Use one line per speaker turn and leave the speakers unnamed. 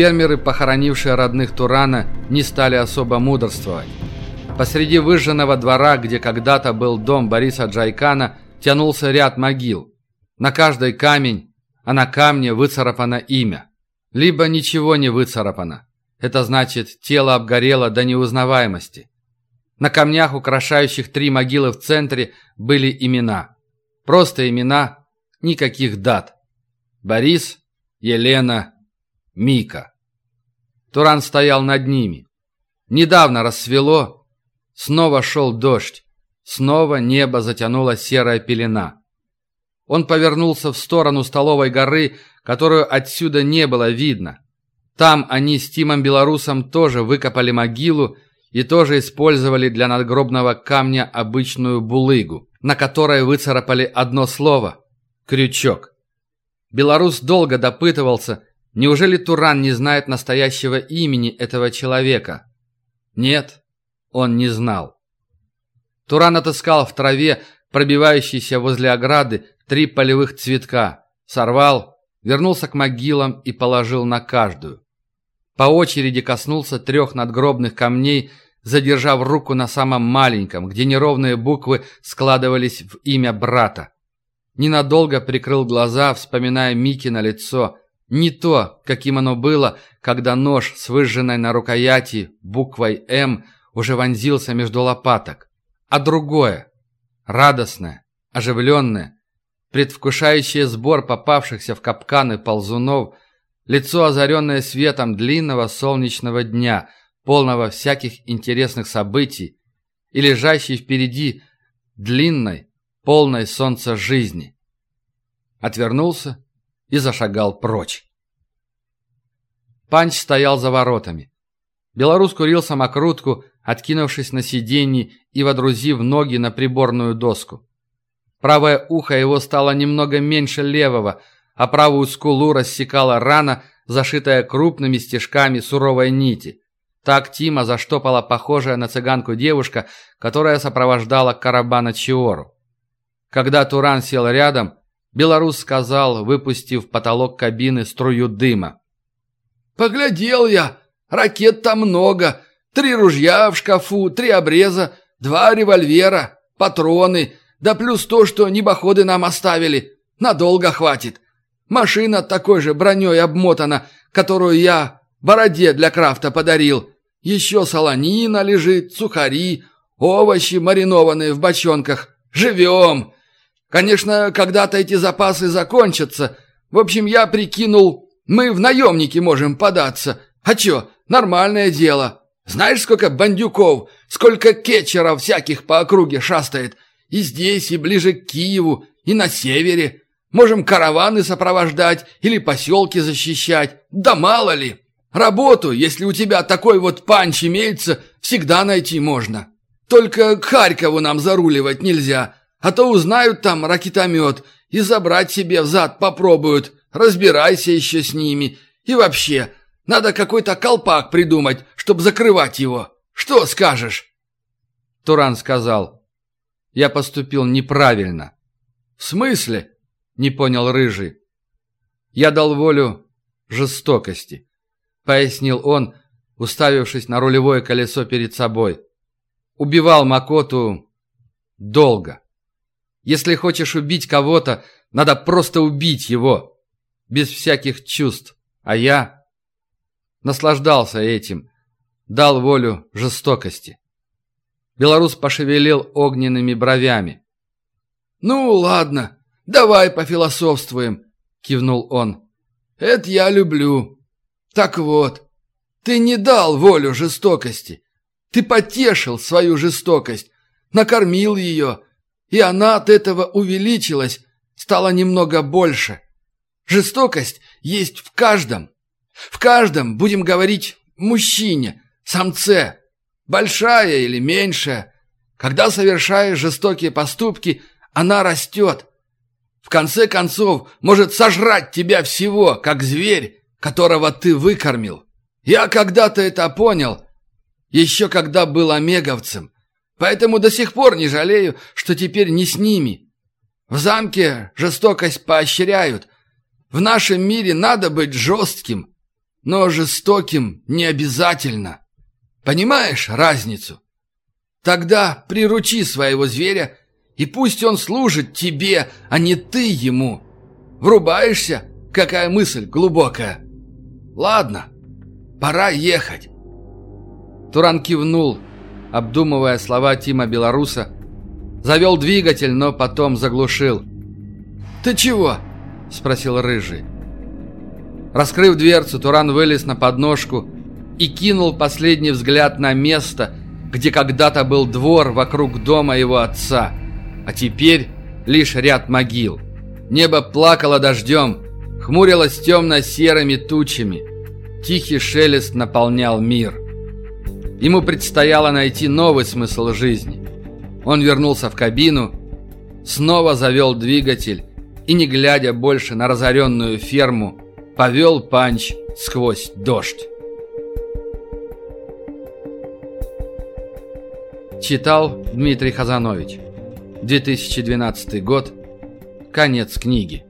Фермеры, похоронившие родных Турана, не стали особо мудрствовать. Посреди выжженного двора, где когда-то был дом Бориса Джайкана, тянулся ряд могил. На каждой камень, а на камне выцарапано имя. Либо ничего не выцарапано. Это значит, тело обгорело до неузнаваемости. На камнях, украшающих три могилы в центре, были имена. Просто имена, никаких дат. Борис, Елена, Мика. Туран стоял над ними. Недавно рассвело, снова шел дождь, снова небо затянула серая пелена. Он повернулся в сторону столовой горы, которую отсюда не было видно. Там они с Тимом Белорусом тоже выкопали могилу и тоже использовали для надгробного камня обычную булыгу, на которой выцарапали одно слово – крючок. Белорус долго допытывался, неужели Туран не знает настоящего имени этого человека? Нет, он не знал. Туран отыскал в траве, пробивающейся возле ограды, три полевых цветка, сорвал, вернулся к могилам и положил на каждую. По очереди коснулся трех надгробных камней, задержав руку на самом маленьком, где неровные буквы складывались в имя брата. Ненадолго прикрыл глаза, вспоминая Мики на лицо. Не то, каким оно было, когда нож с выжженной на рукояти буквой «М» уже вонзился между лопаток, а другое, радостное, оживленное, предвкушающее сбор попавшихся в капканы ползунов, лицо, озаренное светом длинного солнечного дня, полного всяких интересных событий, и лежащий впереди длинной, полной солнца жизни. Отвернулся и зашагал прочь. Панч стоял за воротами. Белорус курил самокрутку, откинувшись на сиденье и водрузив ноги на приборную доску. Правое ухо его стало немного меньше левого, а правую скулу рассекала рана, зашитая крупными стежками суровой нити. Так Тима заштопала похожая на цыганку девушка, которая сопровождала Карабана Чиору. Когда Туран сел рядом, белорус сказал, выпустив в потолок кабины струю дыма.
«Поглядел я, ракет там много, три ружья в шкафу, три обреза, два револьвера, патроны, да плюс то, что небоходы нам оставили. Надолго хватит. Машина такой же броней обмотана, которую я бороде для крафта подарил. Еще солонина лежит, сухари, овощи маринованные в бочонках. Живем!» Конечно, когда-то эти запасы закончатся. В общем, я прикинул, мы в наемники можем податься. А чё, нормальное дело. Знаешь, сколько бандюков, сколько кетчеров всяких по округе шастает. И здесь, и ближе к Киеву, и на севере. Можем караваны сопровождать или поселки защищать. Да мало ли. Работу, если у тебя такой вот панч имеется, всегда найти можно. Только к Харькову нам заруливать нельзя. А то узнают там ракетомет и забрать себе взад попробуют. Разбирайся еще с ними. И вообще, надо какой-то колпак придумать, чтобы закрывать его. Что скажешь?»
Туран сказал. «Я поступил неправильно».
«В смысле?»
— не понял Рыжий. «Я дал волю жестокости», — пояснил он, уставившись на рулевое колесо перед собой. «Убивал Макоту долго». Если хочешь убить кого-то, надо просто убить его. Без всяких чувств. А я наслаждался этим. Дал волю жестокости. Белорус пошевелил огненными бровями.
«Ну, ладно, давай пофилософствуем», — кивнул он. «Это я люблю. Так вот, ты не дал волю жестокости. Ты потешил свою жестокость, накормил ее, и она от этого увеличилась, стала немного больше. Жестокость есть в каждом. В каждом, будем говорить, мужчине, самце, большая или меньшая. Когда совершаешь жестокие поступки, она растет. В конце концов, может сожрать тебя всего, как зверь, которого ты выкормил. Я когда-то это понял, еще когда был омеговцем. Поэтому до сих пор не жалею, что теперь не с ними. В замке жестокость поощряют. В нашем мире надо быть жестким. но жестоким не обязательно. Понимаешь разницу? Тогда приручи своего зверя, и пусть он служит тебе, а не ты ему. Врубаешься? Какая мысль глубокая. Ладно, пора ехать.
Туран кивнул, обдумывая слова Тима Белоруса, завел двигатель, но потом заглушил.
«Ты чего?»
– спросил Рыжий. Раскрыв дверцу, Туран вылез на подножку и кинул последний взгляд на место, где когда-то был двор вокруг дома его отца, а теперь лишь ряд могил. Небо плакало дождем, хмурилось темно-серыми тучами. Тихий шелест наполнял мир. Ему предстояло найти новый смысл жизни. Он вернулся в кабину, снова завел двигатель и, не глядя больше на разоренную ферму, повел панч сквозь дождь. Читал Дмитрий Хазанович. 2012 год. Конец книги.